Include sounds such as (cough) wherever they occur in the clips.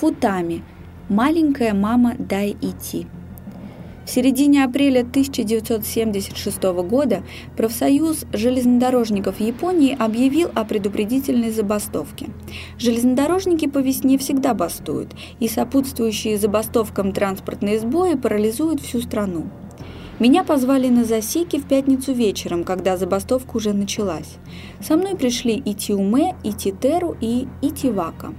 Футами. Маленькая мама дай идти. В середине апреля 1976 года профсоюз железнодорожников Японии объявил о предупредительной забастовке. Железнодорожники по весне всегда бастуют, и сопутствующие забастовкам транспортные сбои парализуют всю страну. Меня позвали на засеки в пятницу вечером, когда забастовка уже началась. Со мной пришли и Тиуме, и Итивака.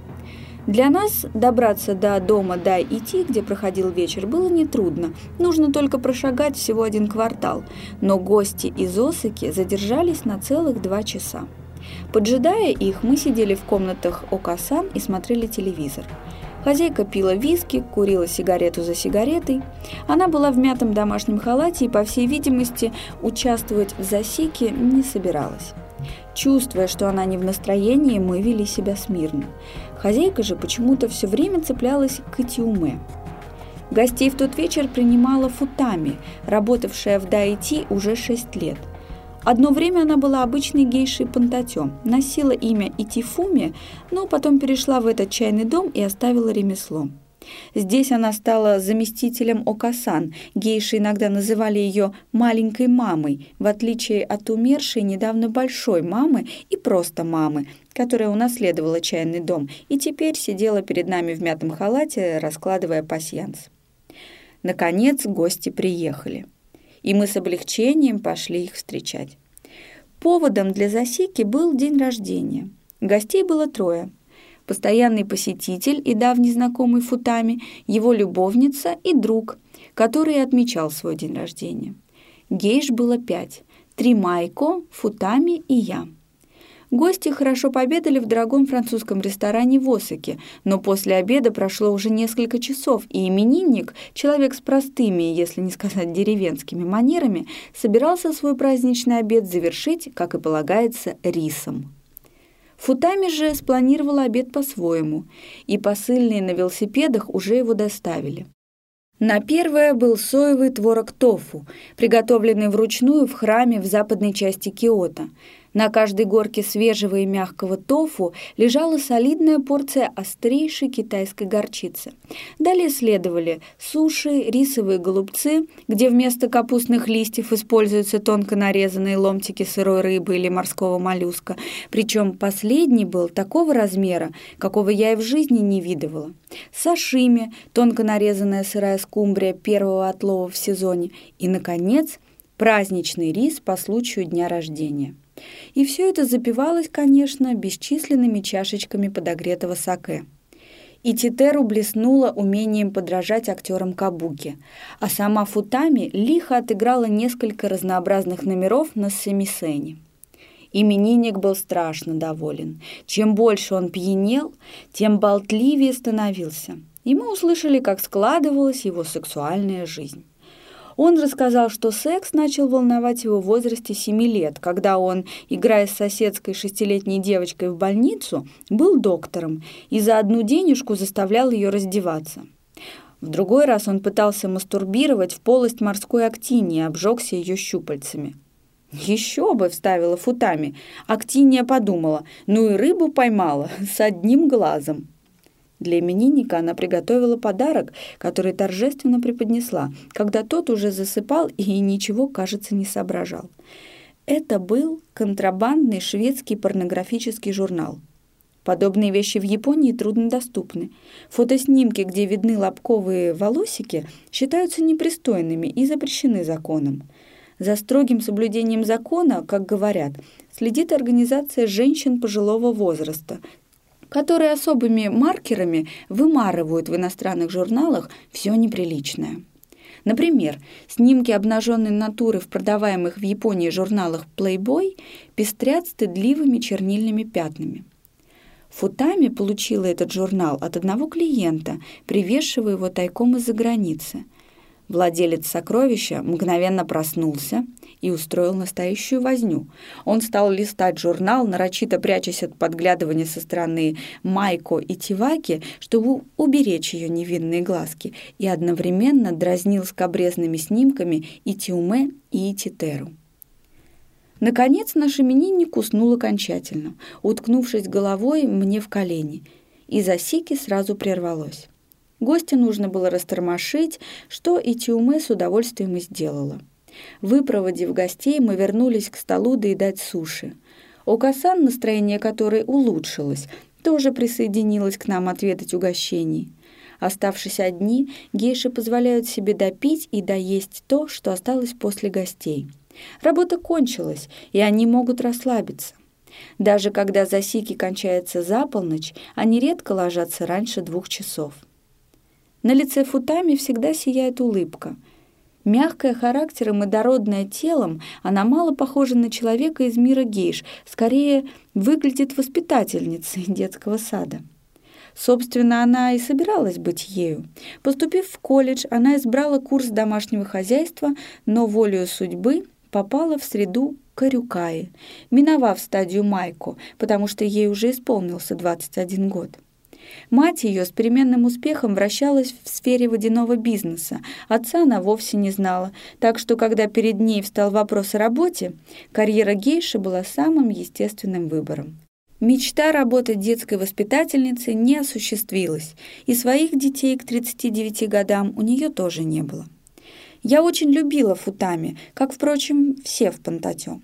Для нас добраться до дома Дай идти, где проходил вечер, было нетрудно. Нужно только прошагать всего один квартал. Но гости из Осаки задержались на целых два часа. Поджидая их, мы сидели в комнатах Окасан и смотрели телевизор. Хозяйка пила виски, курила сигарету за сигаретой. Она была в мятом домашнем халате и, по всей видимости, участвовать в засеке не собиралась. Чувствуя, что она не в настроении, мы вели себя смирно. Хозяйка же почему-то все время цеплялась к Итиуме. Гостей в тот вечер принимала Футами, работавшая в Дайти уже 6 лет. Одно время она была обычной гейшей Пантатё, носила имя Итифуми, но потом перешла в этот чайный дом и оставила ремесло. Здесь она стала заместителем Окасан. Гейши иногда называли ее «маленькой мамой», в отличие от умершей недавно большой мамы и просто мамы, которая унаследовала чайный дом и теперь сидела перед нами в мятом халате, раскладывая пасьянс. Наконец гости приехали, и мы с облегчением пошли их встречать. Поводом для засеки был день рождения. Гостей было трое – постоянный посетитель и давний знакомый Футами, его любовница и друг, который отмечал свой день рождения. Гейш было пять, три Майко, Футами и я. Гости хорошо пообедали в дорогом французском ресторане в Осаке, но после обеда прошло уже несколько часов, и именинник, человек с простыми, если не сказать деревенскими манерами, собирался свой праздничный обед завершить, как и полагается, рисом. Футами же спланировала обед по-своему, и посыльные на велосипедах уже его доставили. На первое был соевый творог тофу, приготовленный вручную в храме в западной части Киота – на каждой горке свежего и мягкого тофу лежала солидная порция острейшей китайской горчицы. Далее следовали суши, рисовые голубцы, где вместо капустных листьев используются тонко нарезанные ломтики сырой рыбы или морского моллюска. Причем последний был такого размера, какого я и в жизни не видывала. Сашими, тонко нарезанная сырая скумбрия первого отлова в сезоне. И, наконец, праздничный рис по случаю дня рождения. И все это запивалось, конечно, бесчисленными чашечками подогретого саке. И Титеру блеснула умением подражать актерам Кабуки, а сама Футами лихо отыграла несколько разнообразных номеров на семисене. Именинник был страшно доволен. Чем больше он пьянел, тем болтливее становился. И мы услышали, как складывалась его сексуальная жизнь. Он рассказал, что секс начал волновать его в возрасте 7 лет, когда он, играя с соседской шестилетней девочкой в больницу, был доктором и за одну денежку заставлял ее раздеваться. В другой раз он пытался мастурбировать в полость морской актинии и обжегся ее щупальцами. «Еще бы!» — вставила футами. Актиния подумала, ну и рыбу поймала с одним глазом. Для именинника она приготовила подарок, который торжественно преподнесла, когда тот уже засыпал и ничего, кажется, не соображал. Это был контрабандный шведский порнографический журнал. Подобные вещи в Японии труднодоступны. Фотоснимки, где видны лобковые волосики, считаются непристойными и запрещены законом. За строгим соблюдением закона, как говорят, следит организация женщин пожилого возраста, которые особыми маркерами вымарывают в иностранных журналах все неприличное. Например, снимки обнаженной натуры в продаваемых в Японии журналах Playboy пестрят стыдливыми чернильными пятнами. Футами получила этот журнал от одного клиента, привезшего его тайком из-за границы. Владелец сокровища мгновенно проснулся и устроил настоящую возню. Он стал листать журнал, нарочито прячась от подглядывания со стороны Майко и Тиваки, чтобы уберечь ее невинные глазки, и одновременно дразнил скобрезными снимками и Тиуме, и Титеру. Наконец наш именинник уснул окончательно, уткнувшись головой мне в колени – и засики сразу прервалось. Гостя нужно было растормошить, что и Тиуме с удовольствием и сделала. Выпроводив гостей, мы вернулись к столу доедать суши. Окасан, настроение которой улучшилось, тоже присоединилась к нам отведать угощений. Оставшись одни, гейши позволяют себе допить и доесть то, что осталось после гостей. Работа кончилась, и они могут расслабиться. Даже когда засики кончается за полночь, они редко ложатся раньше двух часов. На лице Футами всегда сияет улыбка. Мягкая характером и дородная телом, она мало похожа на человека из мира гейш, скорее выглядит воспитательницей (laughs) детского сада. Собственно, она и собиралась быть ею. Поступив в колледж, она избрала курс домашнего хозяйства, но волею судьбы попала в среду Карюкаи, миновав стадию Майко, потому что ей уже исполнился 21 год. Мать ее с переменным успехом вращалась в сфере водяного бизнеса. Отца она вовсе не знала, так что, когда перед ней встал вопрос о работе, карьера гейши была самым естественным выбором. Мечта работать детской воспитательницей не осуществилась, и своих детей к 39 годам у нее тоже не было. Я очень любила Футами, как, впрочем, все в Пантатё.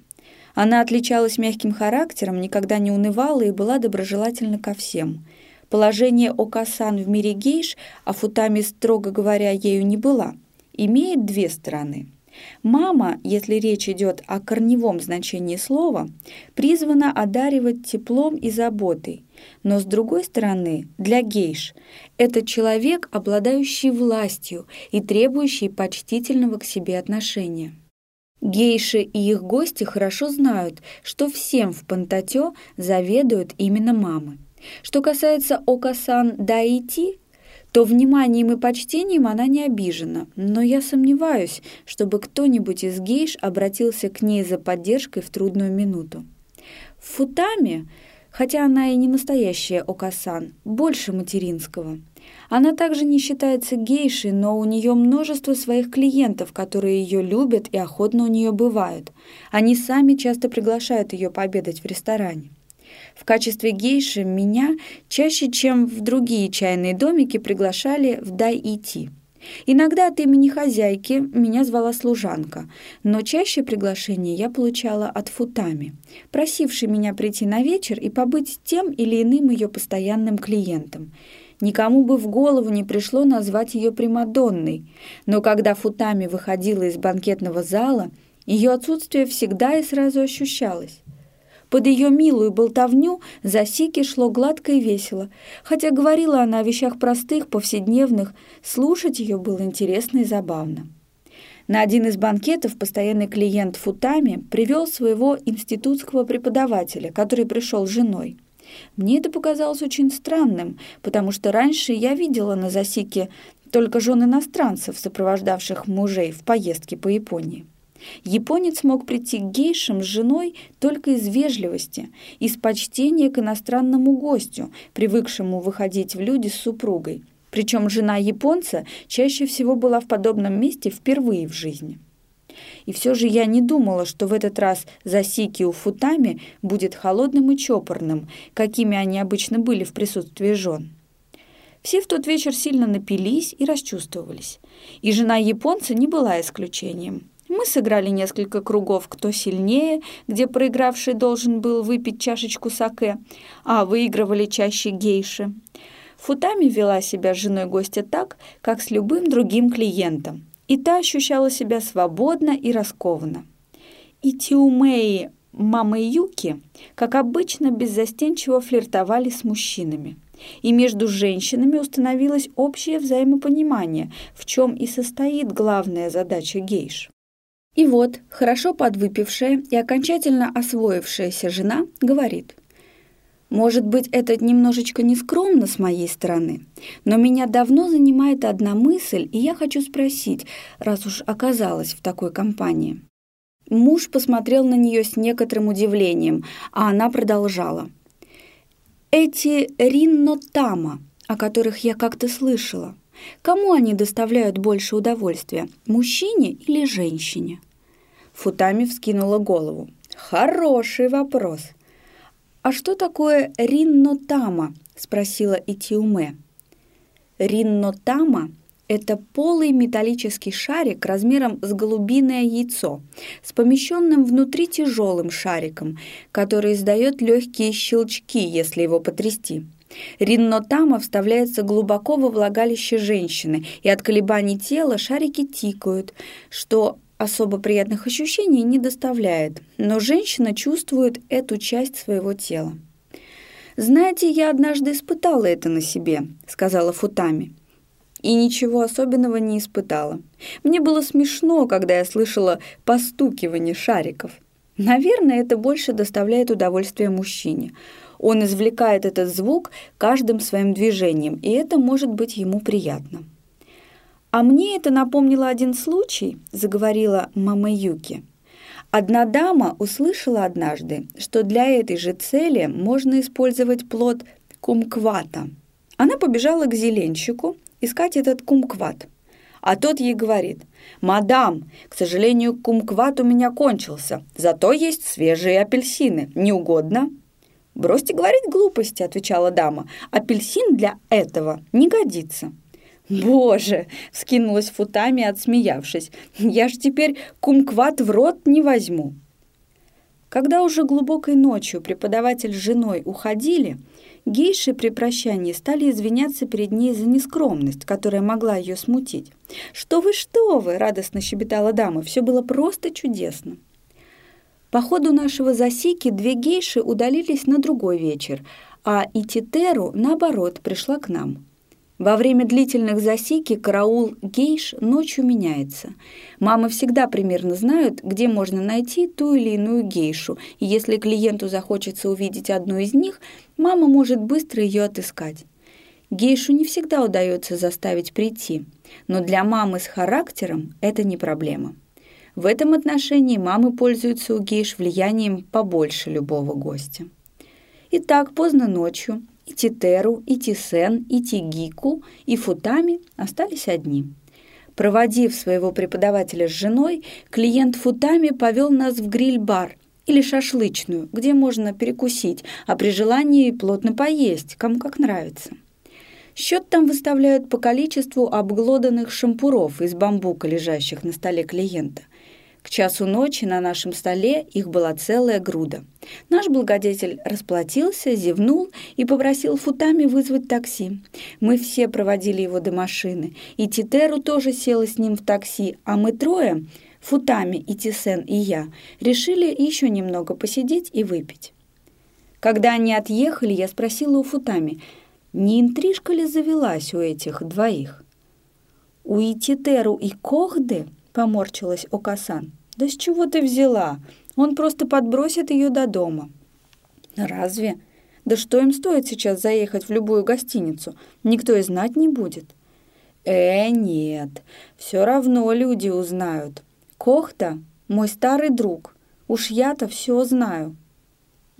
Она отличалась мягким характером, никогда не унывала и была доброжелательна ко всем. Положение Окасан в мире гейш, а Футами, строго говоря, ею не была, имеет две стороны – Мама, если речь идет о корневом значении слова, призвана одаривать теплом и заботой. Но с другой стороны, для гейш это человек, обладающий властью и требующий почтительного к себе отношения. Гейши и их гости хорошо знают, что всем в Пантатё заведуют именно мамы. Что касается Окасан Даити, то вниманием и почтением она не обижена, но я сомневаюсь, чтобы кто-нибудь из гейш обратился к ней за поддержкой в трудную минуту. В Футаме, хотя она и не настоящая Окасан, больше материнского. Она также не считается гейшей, но у нее множество своих клиентов, которые ее любят и охотно у нее бывают. Они сами часто приглашают ее пообедать в ресторане. В качестве гейши меня чаще, чем в другие чайные домики, приглашали в дай-ити. Иногда от имени хозяйки меня звала служанка, но чаще приглашение я получала от футами, просившей меня прийти на вечер и побыть тем или иным ее постоянным клиентом. Никому бы в голову не пришло назвать ее Примадонной, но когда футами выходила из банкетного зала, ее отсутствие всегда и сразу ощущалось. Под ее милую болтовню за Сики шло гладко и весело. Хотя говорила она о вещах простых, повседневных, слушать ее было интересно и забавно. На один из банкетов постоянный клиент Футами привел своего институтского преподавателя, который пришел с женой. Мне это показалось очень странным, потому что раньше я видела на Засике только жен иностранцев, сопровождавших мужей в поездке по Японии. Японец мог прийти к гейшам с женой только из вежливости, из почтения к иностранному гостю, привыкшему выходить в люди с супругой. Причем жена японца чаще всего была в подобном месте впервые в жизни. И все же я не думала, что в этот раз засики у Футами будет холодным и чопорным, какими они обычно были в присутствии жен. Все в тот вечер сильно напились и расчувствовались. И жена японца не была исключением. Мы сыграли несколько кругов «Кто сильнее», где проигравший должен был выпить чашечку саке, а выигрывали чаще гейши. Футами вела себя с женой гостя так, как с любым другим клиентом, и та ощущала себя свободно и раскованно. И Тиумеи, мама Юки, как обычно, беззастенчиво флиртовали с мужчинами. И между женщинами установилось общее взаимопонимание, в чем и состоит главная задача гейш. И вот, хорошо подвыпившая и окончательно освоившаяся жена говорит, «Может быть, это немножечко нескромно с моей стороны, но меня давно занимает одна мысль, и я хочу спросить, раз уж оказалась в такой компании». Муж посмотрел на нее с некоторым удивлением, а она продолжала. «Эти риннотама, о которых я как-то слышала, кому они доставляют больше удовольствия, мужчине или женщине?» Футами вскинула голову. «Хороший вопрос. А что такое риннотама?» – спросила Итиуме. Риннотама – это полый металлический шарик размером с голубиное яйцо, с помещенным внутри тяжелым шариком, который издает легкие щелчки, если его потрясти. Риннотама вставляется глубоко во влагалище женщины, и от колебаний тела шарики тикают, что особо приятных ощущений не доставляет, но женщина чувствует эту часть своего тела. «Знаете, я однажды испытала это на себе», — сказала Футами. И ничего особенного не испытала. Мне было смешно, когда я слышала постукивание шариков. Наверное, это больше доставляет удовольствие мужчине. Он извлекает этот звук каждым своим движением, и это может быть ему приятно. «А мне это напомнило один случай», — заговорила мама Юки. Одна дама услышала однажды, что для этой же цели можно использовать плод кумквата. Она побежала к зеленщику искать этот кумкват. А тот ей говорит, «Мадам, к сожалению, кумкват у меня кончился, зато есть свежие апельсины. Не угодно?» «Бросьте говорить глупости», — отвечала дама. «Апельсин для этого не годится». «Боже!» — вскинулась футами, отсмеявшись. «Я ж теперь кумкват в рот не возьму!» Когда уже глубокой ночью преподаватель с женой уходили, гейши при прощании стали извиняться перед ней за нескромность, которая могла ее смутить. «Что вы, что вы!» — радостно щебетала дама. «Все было просто чудесно!» По ходу нашего засики две гейши удалились на другой вечер, а Ититеру, наоборот, пришла к нам — во время длительных засеки караул гейш ночью меняется. Мамы всегда примерно знают, где можно найти ту или иную гейшу, и если клиенту захочется увидеть одну из них, мама может быстро ее отыскать. Гейшу не всегда удается заставить прийти, но для мамы с характером это не проблема. В этом отношении мамы пользуются у гейш влиянием побольше любого гостя. Итак, поздно ночью и Титеру, и Тисен, и Тигику, и Футами остались одни. Проводив своего преподавателя с женой, клиент Футами повел нас в гриль-бар или шашлычную, где можно перекусить, а при желании плотно поесть, кому как нравится. Счет там выставляют по количеству обглоданных шампуров из бамбука, лежащих на столе клиента – к часу ночи на нашем столе их была целая груда. Наш благодетель расплатился, зевнул и попросил Футами вызвать такси. Мы все проводили его до машины, и Титеру тоже села с ним в такси, а мы трое, Футами и Тисен и я, решили еще немного посидеть и выпить. Когда они отъехали, я спросила у Футами, не интрижка ли завелась у этих двоих? У Ититеру и Кохды поморщилась Окасан. «Да с чего ты взяла? Он просто подбросит ее до дома». «Разве? Да что им стоит сейчас заехать в любую гостиницу? Никто и знать не будет». «Э, нет, все равно люди узнают. Кохта — мой старый друг. Уж я-то все знаю».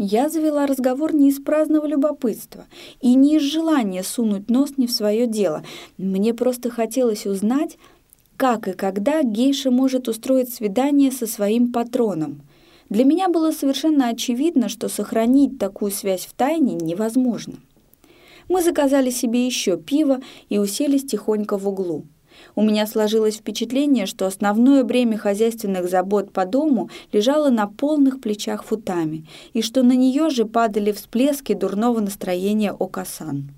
Я завела разговор не из праздного любопытства и не из желания сунуть нос не в свое дело. Мне просто хотелось узнать, как и когда гейша может устроить свидание со своим патроном. Для меня было совершенно очевидно, что сохранить такую связь в тайне невозможно. Мы заказали себе еще пиво и уселись тихонько в углу. У меня сложилось впечатление, что основное бремя хозяйственных забот по дому лежало на полных плечах футами, и что на нее же падали всплески дурного настроения Окасан.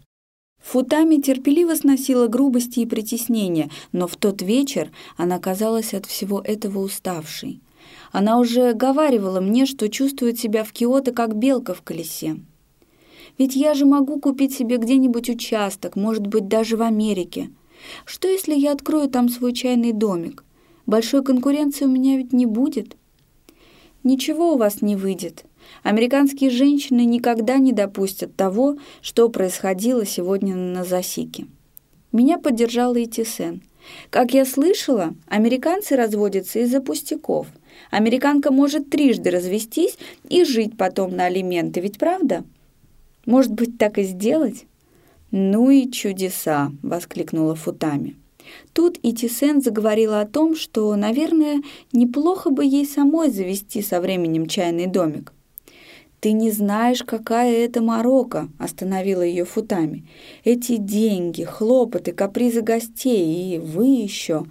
Футами терпеливо сносила грубости и притеснения, но в тот вечер она казалась от всего этого уставшей. Она уже говаривала мне, что чувствует себя в Киото как белка в колесе. Ведь я же могу купить себе где-нибудь участок, может быть, даже в Америке. Что, если я открою там свой чайный домик? Большой конкуренции у меня ведь не будет. Ничего у вас не выйдет. Американские женщины никогда не допустят того, что происходило сегодня на засике. Меня поддержала и Тисен. Как я слышала, американцы разводятся из-за пустяков. Американка может трижды развестись и жить потом на алименты, ведь правда? Может быть, так и сделать? «Ну и чудеса!» — воскликнула Футами. Тут и Тисен заговорила о том, что, наверное, неплохо бы ей самой завести со временем чайный домик. «Ты не знаешь, какая это морока», — остановила ее Футами. «Эти деньги, хлопоты, капризы гостей, и вы еще.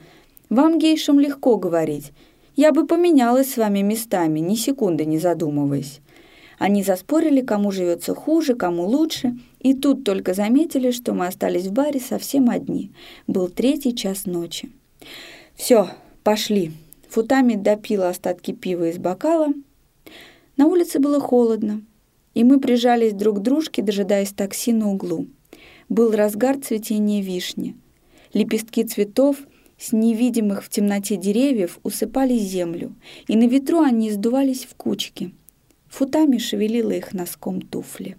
Вам, гейшам, легко говорить. Я бы поменялась с вами местами, ни секунды не задумываясь». Они заспорили, кому живется хуже, кому лучше, и тут только заметили, что мы остались в баре совсем одни. Был третий час ночи. «Все, пошли». Футами допила остатки пива из бокала. На улице было холодно, и мы прижались друг к дружке, дожидаясь такси на углу. Был разгар цветения вишни. Лепестки цветов с невидимых в темноте деревьев усыпали землю, и на ветру они сдувались в кучки. Футами шевелила их носком туфли.